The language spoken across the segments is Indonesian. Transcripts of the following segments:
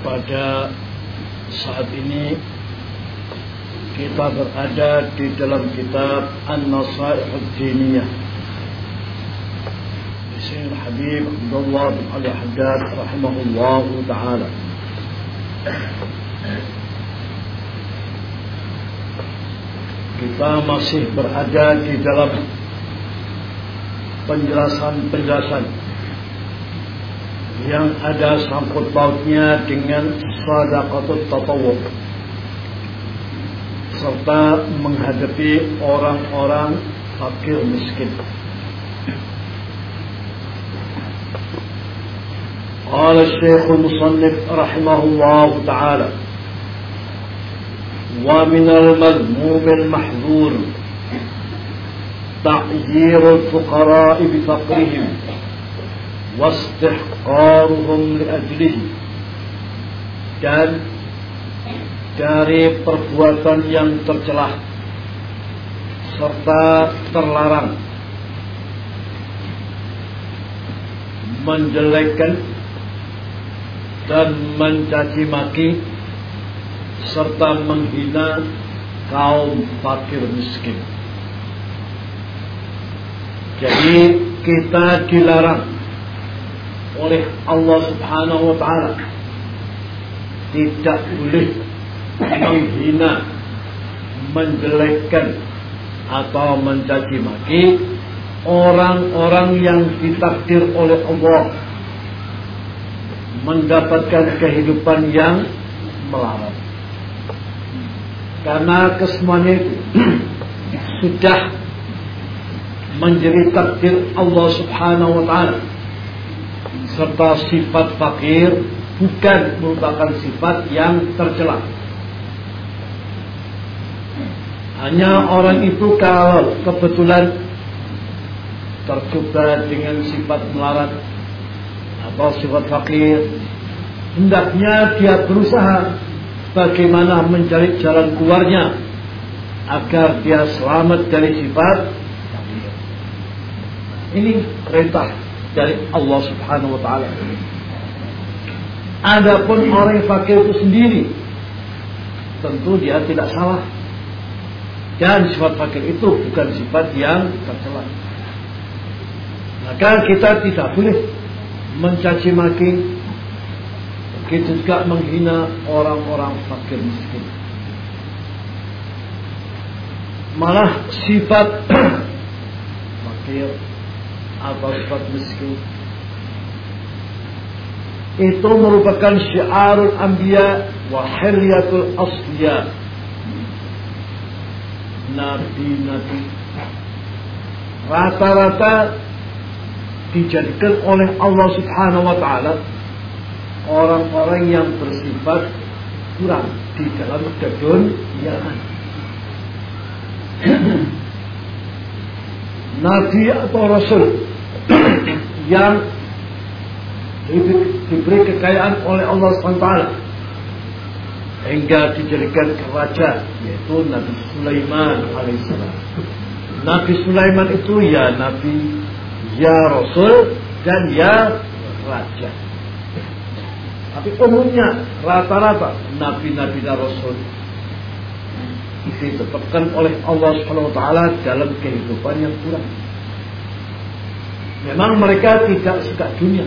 pada saat ini kita berada di dalam kitab An-Nasaih Diniyah Syekh Habib Abdullah bin Ali Haddad rahimahullah taala. Kita masih berada di dalam penjelasan-penjelasan yang ada sangkut pautnya dengan sadaqatut tatawwu serta menghadapi orang-orang fakir miskin. قال الشيخ المصنف رحمه الله تعالى ومن المذموم المحذور تعيير الفقراء بفقرهم واستحقارهم لأجله dan dari perbuatan yang tercelah serta terlarang menjelekkan dan mencaci maki serta menghina kaum fakir miskin. Jadi kita dilarang oleh Allah Subhanahu wa taala tidak boleh menghina, menjelekkan atau mencaci maki orang-orang yang ditakdir oleh Allah mendapatkan kehidupan yang melarat. Karena kesemuanya itu sudah menjadi takdir Allah Subhanahu wa taala. Serta sifat fakir bukan merupakan sifat yang tercela. Hanya orang itu kalau kebetulan tercoba dengan sifat melarat atau sifat fakir hendaknya dia berusaha bagaimana mencari jalan keluarnya agar dia selamat dari sifat ini perintah dari Allah subhanahu wa ta'ala. Adapun orang yang fakir itu sendiri tentu dia tidak salah. Dan sifat fakir itu bukan sifat yang tercela. Maka kita tidak boleh mencaci maki, begitu juga menghina orang-orang fakir miskin. Malah sifat fakir sifat miskin. Itu merupakan syiarul anbiya wa hiryatul asliya. Nabi-nabi rata-rata dijadikan oleh Allah Subhanahu wa taala orang-orang yang bersifat kurang di dalam keduniaan. Nabi atau Rasul yang diberi kekayaan oleh Allah SWT hingga dijadikan raja yaitu Nabi Sulaiman alaihissalam. Nabi Sulaiman itu ya Nabi ya Rasul dan ya Raja. Tapi umumnya rata-rata nabi-nabi dan Rasul ditetapkan oleh Allah Taala dalam kehidupan yang kurang. Memang mereka tidak suka dunia.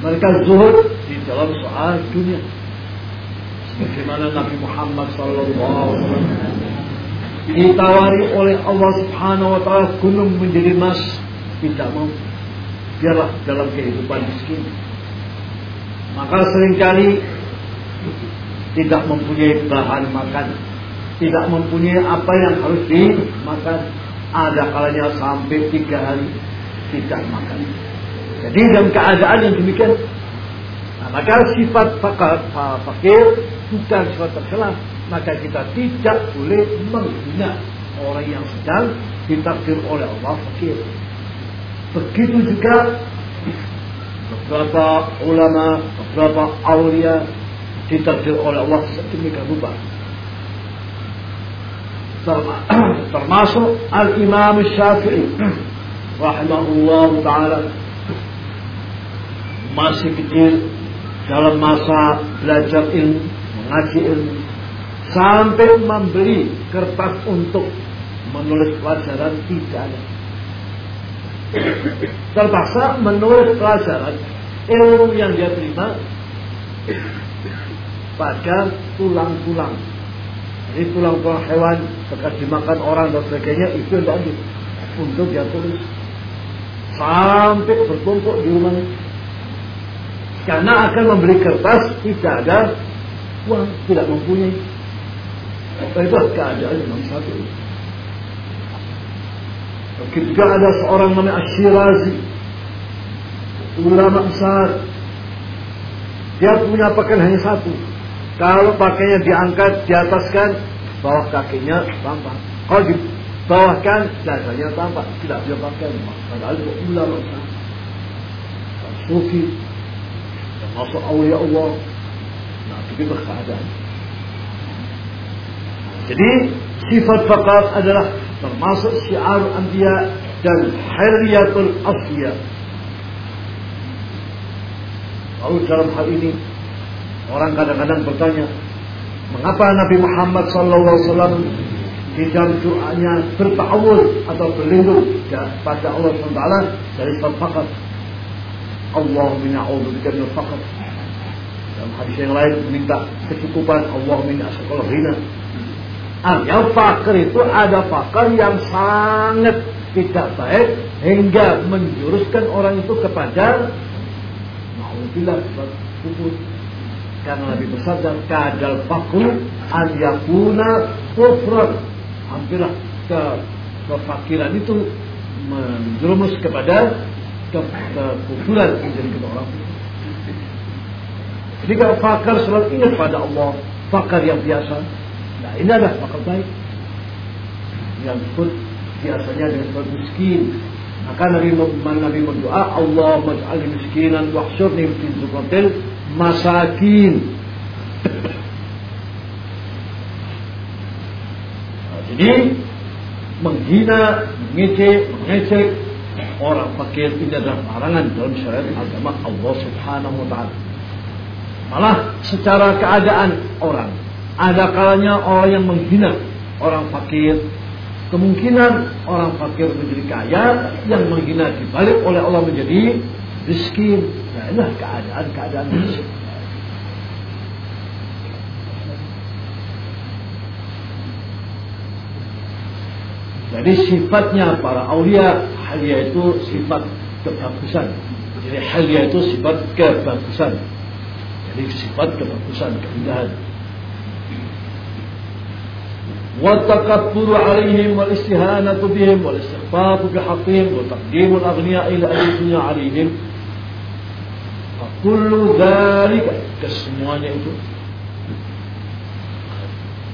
Mereka zuhud di dalam soal dunia. Sebagaimana Nabi Muhammad Wasallam ditawari oleh Allah Subhanahu Wa Taala gunung menjadi emas tidak mau biarlah dalam kehidupan miskin maka sering kali tidak mempunyai bahan makan tidak mempunyai apa yang harus dimakan ada kalanya sampai tiga hari tidak makan. Jadi dalam keadaan yang demikian nah, maka sifat fakir bukan sifat tercela maka kita tidak boleh menghina orang yang sedang ditakdir oleh Allah fakir. Begitu juga beberapa ulama, beberapa aulia ditakdir oleh Allah sedemikian rupa. Termasuk Al-Imam Syafi'i rahimahullah taala masih kecil dalam masa belajar ilmu, mengaji ilmu, sampai membeli kertas untuk menulis pelajaran tidak ada. Terpaksa menulis pelajaran ilmu yang dia terima pada tulang-tulang. Jadi tulang-tulang hewan bekas dimakan orang dan sebagainya itu diambil untuk dia tulis sampai bertumpuk di rumahnya. Karena akan membeli kertas tidak ada uang, tidak mempunyai. Itu keadaan Imam Syafi'i. Ketika ada seorang namanya Asyirazi, ulama besar, dia punya pakaian hanya satu. Kalau pakainya diangkat, diataskan, bawah kakinya tampak. Kalau di bawahkan, dadanya tampak. Tidak dia pakai. Padahal itu ulama. Sufi, termasuk awliya Allah. Nah, begitu keadaan. Jadi sifat fakat adalah termasuk syiar anbiya dan hariyatul asliya. Lalu dalam hal ini orang kadang-kadang bertanya, mengapa Nabi Muhammad SAW di dalam doanya bertawul atau berlindung pada Allah SWT dari fakat. Allah mina'udhu min fakat. Dalam hadis yang lain minta kecukupan Allah min asqal ghina. Artinya fakir itu ada fakir yang sangat tidak baik hingga menjuruskan orang itu kepada mautillah kufur. Karena Nabi bersabda kadal fakir an yakuna kufran. Hampirlah ke kefakiran itu menjerumus kepada kekufuran menjadi kita orang. Jadi kalau fakir selalu ingat pada Allah fakir yang biasa nah ini adalah fakir baik. Yang disebut biasanya dengan disebut miskin. Maka Nabi, Nabi berdoa Allah maj'alni miskinan wahsyurni fi zukatil masakin jadi menghina, mengecek, mengecek orang fakir ini adalah larangan dalam syariat agama Allah Subhanahu wa taala. Malah secara keadaan orang ada kalanya orang yang menghina orang fakir, kemungkinan orang fakir menjadi kaya yang menghina dibalik oleh Allah menjadi miskin. Nah, inilah keadaan-keadaan miskin. Jadi sifatnya para aulia halia itu sifat kebagusan. Jadi halia itu sifat kebagusan. Jadi sifat kebagusan, keindahan. والتكبر عليهم والاستهانة بهم والاستخفاف بحقهم وتقديم الأغنياء إلى أهل الدنيا عليهم فكل ذلك kesemuanya itu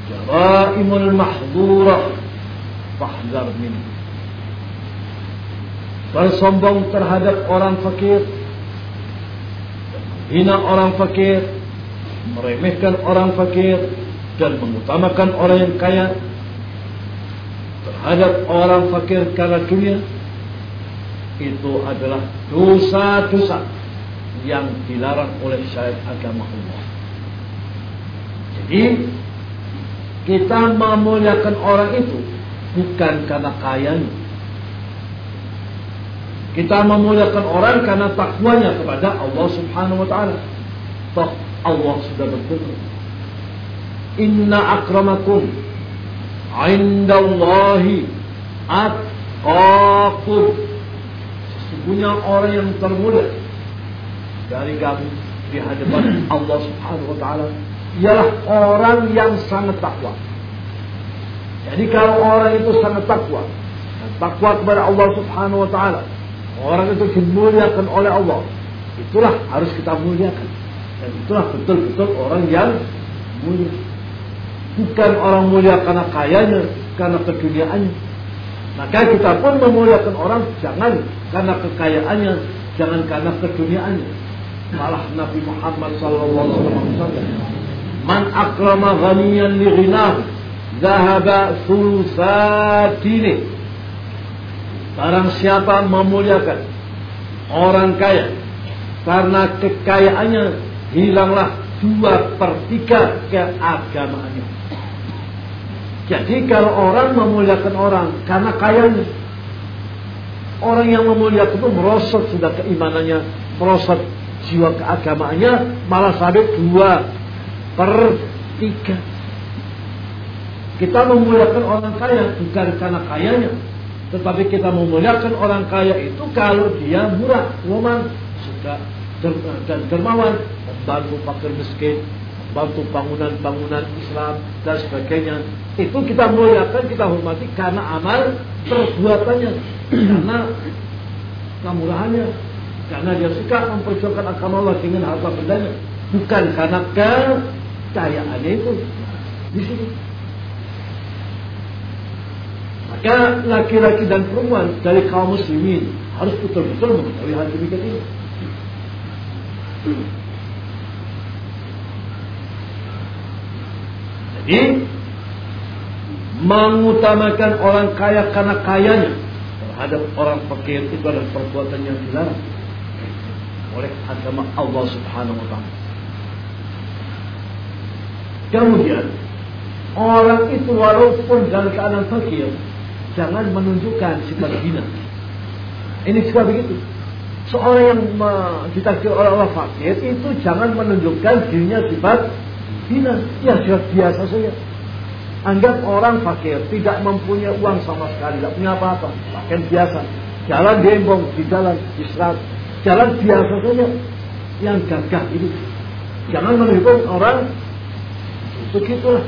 جرائم المحظورة fahdar min. Bersombong terhadap orang fakir, hina orang fakir, meremehkan orang fakir, dan mengutamakan orang yang kaya terhadap orang fakir karena dunia itu adalah dosa-dosa yang dilarang oleh syariat agama Allah. Jadi kita memuliakan orang itu bukan karena kayanya. Kita memuliakan orang karena takwanya kepada Allah Subhanahu wa taala. Toh Allah sudah berfirman, "Inna akramakum indallahi atqakum." Sesungguhnya orang yang termulia dari kamu di hadapan Allah Subhanahu wa taala ialah orang yang sangat takwa. Jadi kalau orang itu sangat takwa, takwa kepada Allah Subhanahu wa taala, orang itu dimuliakan oleh Allah. Itulah harus kita muliakan. Dan itulah betul-betul orang yang mulia. Bukan orang mulia karena kayanya, karena keduniaannya. Maka kita pun memuliakan orang jangan karena kekayaannya, jangan karena keduniaannya. Malah Nabi Muhammad wasallam, "Man akrama ghaniyan li ghinahu, Zahaba sulsatini. Barang siapa memuliakan orang kaya karena kekayaannya hilanglah dua per tiga keagamaannya. Jadi kalau orang memuliakan orang karena kayanya, orang yang memuliakan itu merosot sudah keimanannya, merosot jiwa keagamaannya, malah sampai dua per tiga. Kita memuliakan orang kaya bukan karena kayanya, tetapi kita memuliakan orang kaya itu kalau dia murah, woman, suka dan dermawan, membantu fakir miskin, bantu bangunan-bangunan Islam dan sebagainya. Itu kita muliakan, kita hormati karena amal perbuatannya, karena kemurahannya, karena dia suka memperjuangkan agama Allah dengan harta bendanya, bukan karena kecayaannya itu. Di sini. Maka laki-laki dan perempuan dari kaum muslimin harus betul-betul mengetahui hal demikian ini. Jadi mengutamakan orang kaya karena kayanya terhadap orang fakir itu adalah perbuatan yang dilarang oleh agama Allah Subhanahu wa taala. Kemudian orang itu walaupun dalam keadaan fakir jangan menunjukkan sifat hina. Ini juga begitu. Seorang yang ditakdir oleh Allah fakir itu jangan menunjukkan dirinya sifat hina. Ya sudah biasa saja. Anggap orang fakir, tidak mempunyai uang sama sekali, tidak punya apa-apa, pakaian biasa. Jalan dembong di jalan, serat. Jalan biasa saja. Yang gagah itu. Jangan menunjukkan orang begitulah.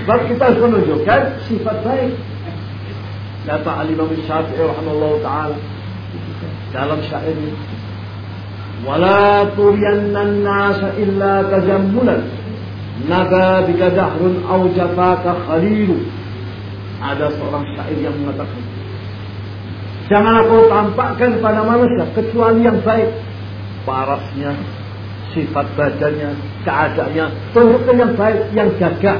Sebab kita harus menunjukkan sifat baik. Kata bin Syafi'i rahimahullah ta'ala dalam syairnya. Wala turiyannan nasa illa tajammulan. Naga bika dahrun au jafaka khalilu. Ada seorang syair yang mengatakan. Jangan aku tampakkan pada manusia kecuali yang baik. Parasnya, sifat badannya, keadaannya, tunjukkan yang baik, yang jaga,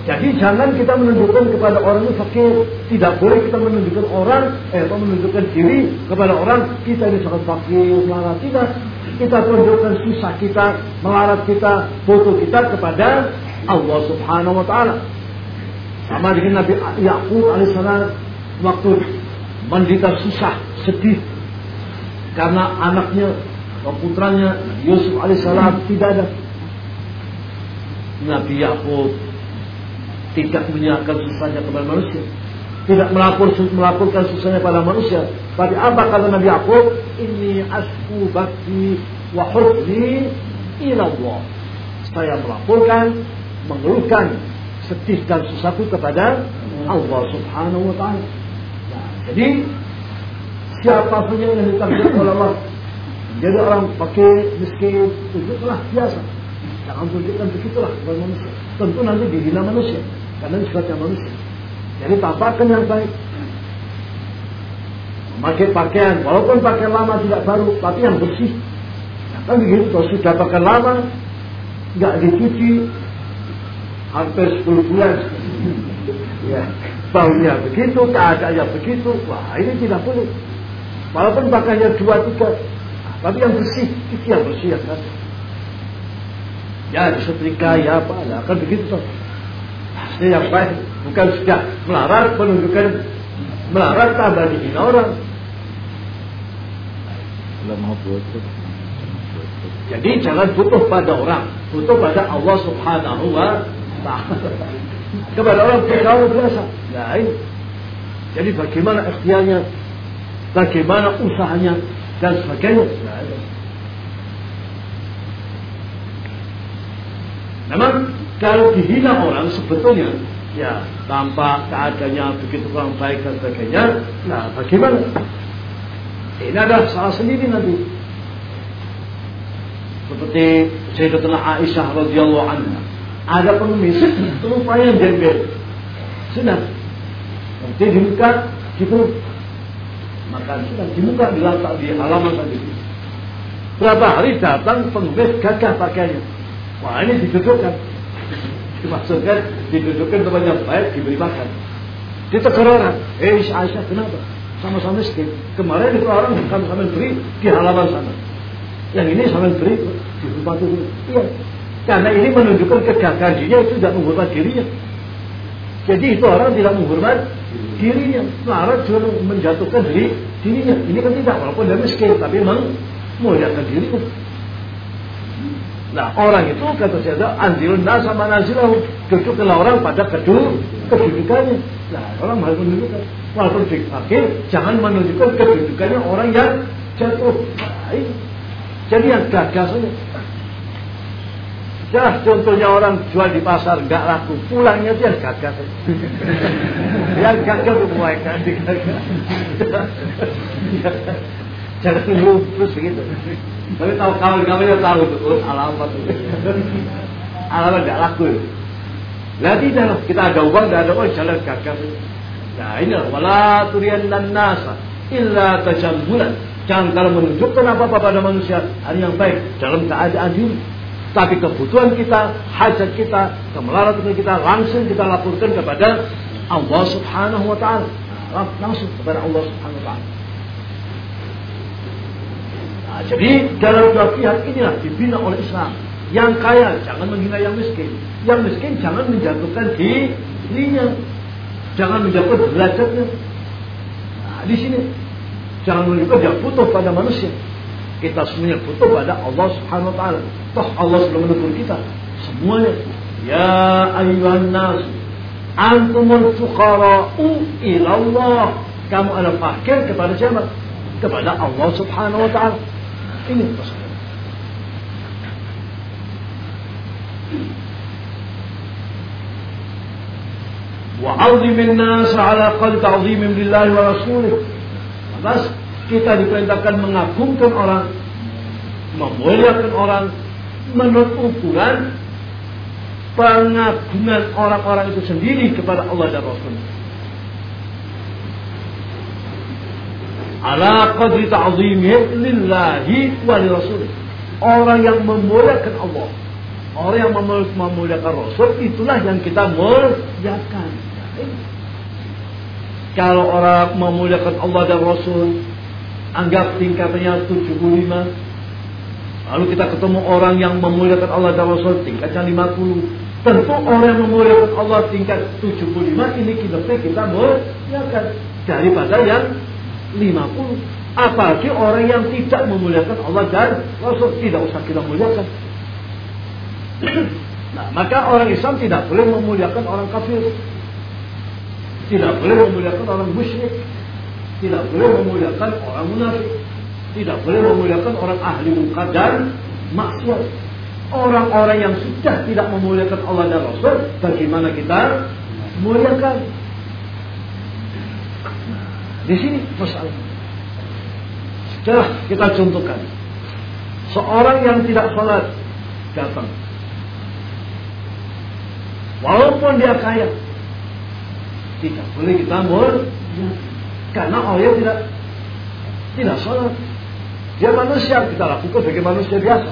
jadi jangan kita menunjukkan kepada orang itu fakir. Tidak boleh kita menunjukkan orang, eh, atau menunjukkan diri kepada orang kita ini sangat fakir, melarat tidak. Kita tunjukkan susah kita, melarat kita, foto kita kepada Allah Subhanahu Wa Taala. Sama dengan Nabi Yakub alaihissalam waktu menderita susah, sedih karena anaknya, putranya Yusuf alaihissalam tidak ada. Nabi Yakub tidak menyerahkan susahnya kepada manusia. Tidak melapor, melaporkan susahnya pada manusia. Tapi apa kata Nabi Yaakob? Ini asku bakti wa husni ilallah. Saya melaporkan, mengeluhkan sedih dan susahku kepada Allah Subhanahu wa taala. Nah, jadi siapa saja yang ditakdir oleh Allah jadi orang pakai miskin telah biasa. Jangan tunjukkan begitulah kepada manusia. Tentu nanti dihina manusia. Karena sifatnya manusia. Jadi tampakkan yang baik. Memakai pakaian, walaupun pakaian lama tidak baru, tapi yang bersih. Kan begitu, kalau sudah pakaian lama, nggak dicuci, hampir 10 bulan. ya, baunya begitu, keadaannya begitu, wah ini tidak boleh. Walaupun pakaiannya dua tiga, tapi yang bersih, itu yang bersih ya kan. Ya disetrika ya apa, ya, kan begitu toh ini yang baik bukan sudah melarang menunjukkan melarang tambah dihina orang. Jadi jangan butuh pada orang. Butuh pada Allah subhanahu wa ta'ala. Kepada orang bergaul biasa. Nah ini. Jadi bagaimana ikhtiarnya? Bagaimana usahanya? Dan sebagainya. Nah, Memang kalau dihina orang sebetulnya ya tanpa keadaannya begitu kurang baik dan sebagainya, nah bagaimana? Ini adalah salah sendiri nanti. Seperti Sayyidatuna Aisyah radhiyallahu anha. Ada pengemis yang gembel. Sudah. Nanti di muka gitu makan sudah di muka di lantai di halaman tadi. Berapa hari datang pengemis gagah pakaiannya. Wah ini didudukkan Dimaksudkan didudukkan tempat yang baik diberi makan. Ditegur orang. Eh Aisyah kenapa? sama-sama miskin. Kemarin itu orang sama-sama beri di halaman sana. Yang ini sama beri di rumah itu. Iya. Karena ini menunjukkan kegagalan dirinya itu tidak menghormat dirinya. Jadi itu orang tidak menghormat dirinya. Marah juga menjatuhkan diri dirinya. Ini kan tidak, walaupun dia miskin, tapi memang muliakan dirinya. Nah orang itu kata saya anjilun nasa manazilahu duduklah orang pada kedua kedudukannya. Nah orang harus menunjukkan walaupun fakir jangan menunjukkan kedudukannya orang yang jatuh. Nah, Jadi yang gagal saja. Ya contohnya orang jual di pasar nggak laku, pulangnya dia gagal. yang gagal mulai kan Jangan lupus begitu. Tapi tahu kawan-kawannya tahu betul alamat itu. alamat nggak laku. Nah tidak, kita ada uang, tidak ada uang, jalan gagal. Nah ini wala turian dan nasa illa tajambulan. Jangan kalau menunjukkan apa-apa pada manusia hari yang baik dalam keadaan diri tapi kebutuhan kita, hajat kita, kemelaratan kita langsung kita laporkan kepada Allah Subhanahu wa taala. Langsung kepada Allah Subhanahu wa taala. Nah, jadi dalam dua pihak inilah dibina oleh Islam. Yang kaya jangan menghina yang miskin. Yang miskin jangan menjatuhkan dirinya. Jangan menjatuhkan derajatnya. Nah, di sini jangan menunjukkan dia butuh pada manusia. Kita semuanya butuh pada Allah Subhanahu wa taala. Toh Allah sudah menegur kita semuanya. Ya ayuhan nas antumul fuqara'u ila Allah. Kamu adalah fakir kepada siapa? Kepada Allah Subhanahu wa taala. Ini Rasulullah. Wa'azim nas ala qad ta'zimim lillah wa rasulih. Lantas kita diperintahkan mengagungkan orang, memuliakan orang menurut ukuran pengagungan orang-orang itu sendiri kepada Allah dan Rasulnya. Ala qadri ta'zimih lillahi wa li rasul. Orang yang memuliakan Allah, orang yang memuliakan Rasul itulah yang kita muliakan. Kalau orang memuliakan Allah dan Rasul anggap tingkatnya 75 lalu kita ketemu orang yang memuliakan Allah dan Rasul tingkatnya 50 tentu orang yang memuliakan Allah tingkat 75 ini kita kita muliakan daripada yang 50 apalagi orang yang tidak memuliakan Allah dan Rasul. Tidak usah kita muliakan. Nah maka orang Islam tidak boleh memuliakan orang kafir. Tidak boleh memuliakan orang musyrik. Tidak boleh memuliakan orang munafik, tidak boleh memuliakan orang ahli munkar dan maksiat. Orang-orang yang sudah tidak memuliakan Allah dan Rasul, bagaimana kita memuliakan? Di sini masalah. Setelah kita contohkan, seorang yang tidak sholat datang, walaupun dia kaya, tidak boleh kita muliakan. Karena orang tidak tidak sholat. Dia manusia, kita lakukan sebagai manusia biasa.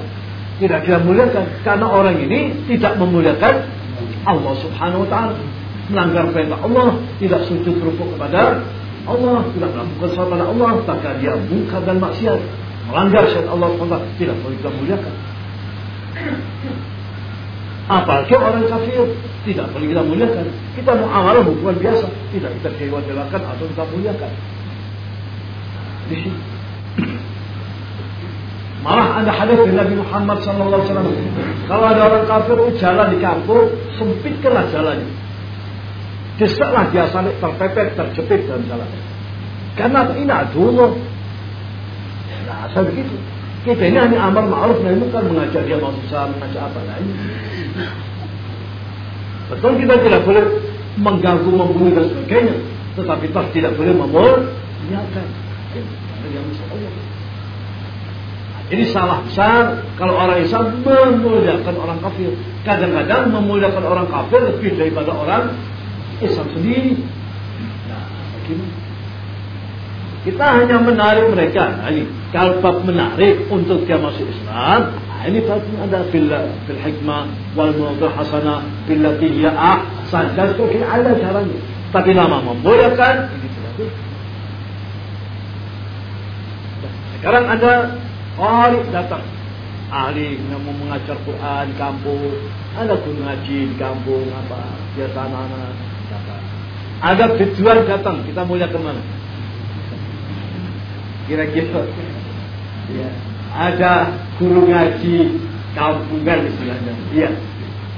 Tidak kita muliakan. Karena orang ini tidak memuliakan Allah subhanahu wa ta'ala. Melanggar perintah Allah. Tidak sujud rukuk kepada Allah. Tidak melakukan sholat pada Allah. Maka dia muka dan maksiat. Melanggar syariat Allah SWT. Tidak boleh kita muliakan. Apalagi orang kafir tidak boleh kita muliakan. Kita mau amalan hubungan biasa, tidak kita dewa-dewakan atau kita muliakan. Di sini. Malah ada hadis dari Nabi Muhammad SAW. Kalau ada orang kafir jalan di kampung, sempitkanlah jalannya. Desaklah dia sampai terpepet, terjepit dalam jalan. Karena ini dulu. Nah, saya begitu. Kita ini hanya amar ma'ruf nahi munkar mengajar dia mau bisa mengajar apa lain. Betul kita tidak boleh mengganggu, membunuh dan sebagainya. Tetapi toh tidak boleh memuliakan. Jadi salah besar kalau orang Islam memuliakan orang kafir. Kadang-kadang memuliakan orang kafir lebih daripada orang Islam sendiri. Nah, bagaimana? Kita hanya menarik mereka. Nah, ini kalau menarik untuk dia masuk Islam, ini fatwa ada fil fil hikmah wal mawdu hasanah billati hiya ahsan dan sebagainya ada caranya. Tapi lama membolehkan ini tidak Sekarang ada orang datang ahli yang mau mengajar Quran kampung, ada guru ngaji di kampung apa biasa anak-anak. Ada tujuan datang, kita mau lihat ke mana? Kira-kira, ya. Ada guru ngaji kampungan istilahnya, iya.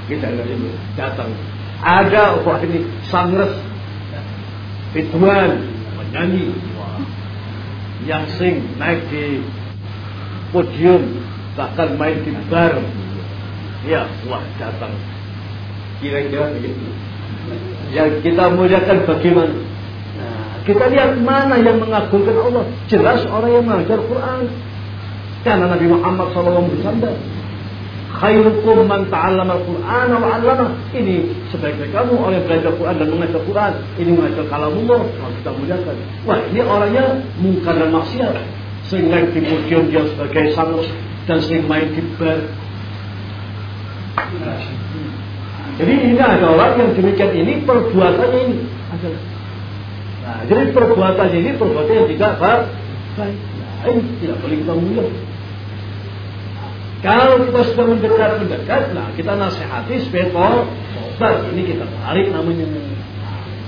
Kita lihat datang. Ada wah ini sangres, Ridwan menyanyi, yang sing naik di podium bahkan main di bar ya wah datang kira-kira begitu yang kita muliakan bagaimana nah, kita lihat mana yang mengagungkan Allah jelas orang yang mengajar Quran karena Nabi Muhammad SAW bersabda khairukum man ta'allama al-Qur'an wa 'allama. Ini sebaik-baik kamu orang yang belajar Quran dan mengajar Quran. Ini mengajar kalamullah, kita muliakan. Wah, ini orangnya mungkar dan maksiat. Sehingga di podium dia sebagai sang dan sering main di bar. Jadi ini ada orang yang demikian ini perbuatannya ini adalah. Nah, jadi perbuatannya ini perbuatan yang tidak baik. Nah, ini tidak boleh kita mulia. Kalau kita sudah mendekat-mendekat, nah kita nasihati supaya tobat. Ini kita tarik namanya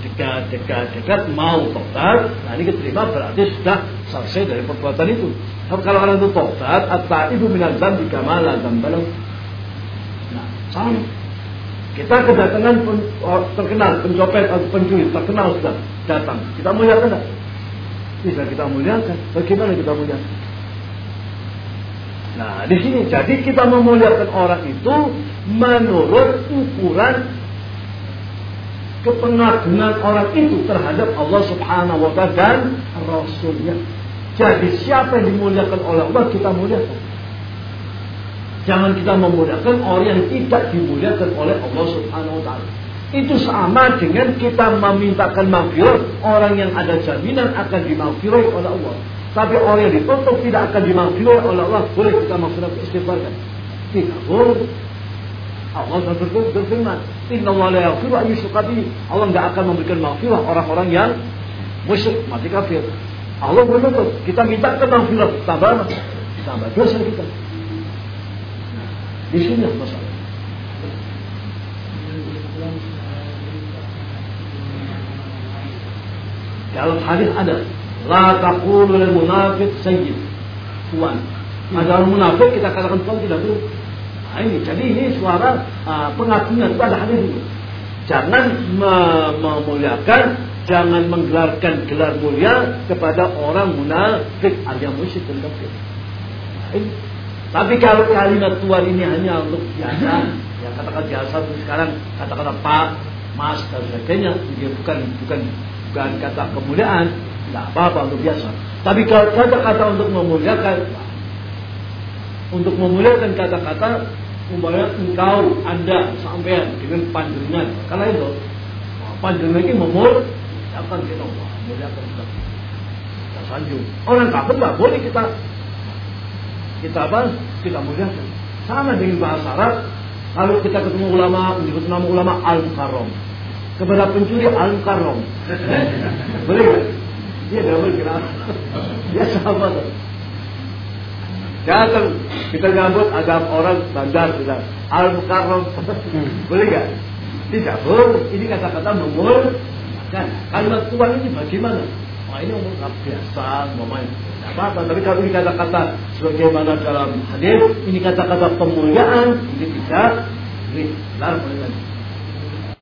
dekat, dekat, dekat, mau tobat. Nah ini keterima berarti sudah selesai dari perbuatan itu. Tapi kalau orang itu tobat, atau ibu minat dan kamala dan balau. Nah, sama. Kita kedatangan pen, oh, terkenal pencopet atau pencuri terkenal sudah datang. Kita muliakan tidak? Bisa kita muliakan. Bagaimana kita muliakan? Nah, di sini jadi kita memuliakan orang itu menurut ukuran kepengagungan orang itu terhadap Allah Subhanahu wa taala dan rasulnya. Jadi siapa yang dimuliakan oleh Allah kita muliakan. Jangan kita memuliakan orang yang tidak dimuliakan oleh Allah Subhanahu wa taala. Itu sama dengan kita memintakan maghfirah orang yang ada jaminan akan dimaghfirah oleh Allah. Tapi orang yang ditutup tidak akan dimaghfirah oleh Allah, boleh kita maghfirah istighfarkan. Tidak boleh. Allah sudah berfirman, Inna Allah la yaghfiru Allah nggak akan memberikan maghfirah orang-orang yang musyrik, mati kafir. Allah menutup. Kita minta ke maghfirah tambah tambah dosa kita. Di sini masalah. Dalam hadis ada La taqulu lil munafiq sayyid. Tuan. Ada munafik kita katakan tuan tidak perlu. Nah, ini Jadi ini suara uh, pengagungan pada hadis ini. Jangan memuliakan jangan menggelarkan gelar mulia kepada orang munafik alias musyrik dan kafir. Tapi kalau kalimat tuan ini hanya untuk biasa, ya katakan biasa itu sekarang kata-kata Pak, Mas dan sebagainya, dia bukan bukan bukan kata kemuliaan, tidak apa-apa untuk biasa. Tapi kalau kata-kata untuk memuliakan, untuk memuliakan kata-kata, umpamanya engkau, anda, sampean dengan panjenengan, karena itu panjenengan ini memul akan kita wah muliakan kita. Kita sanjung. Orang kafir nggak boleh kita kita apa? Kita muliakan sama dengan bahasa Arab. Kalau kita ketemu ulama menyebut nama ulama al karom kepada pencuri al karom boleh nggak? Dia double kira dia sama Datang. Kita nyambut ada orang bandar kita al karom boleh nggak? Tidak boleh. Ini kata-kata memul Kan kalimat Tuhan ini bagaimana? Wah ini umur biasa, apa-apa. Tapi kalau ini kata-kata sebagaimana dalam hadis, ini kata-kata pemuliaan, ini bisa dilarang oleh